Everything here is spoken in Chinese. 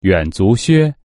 远足靴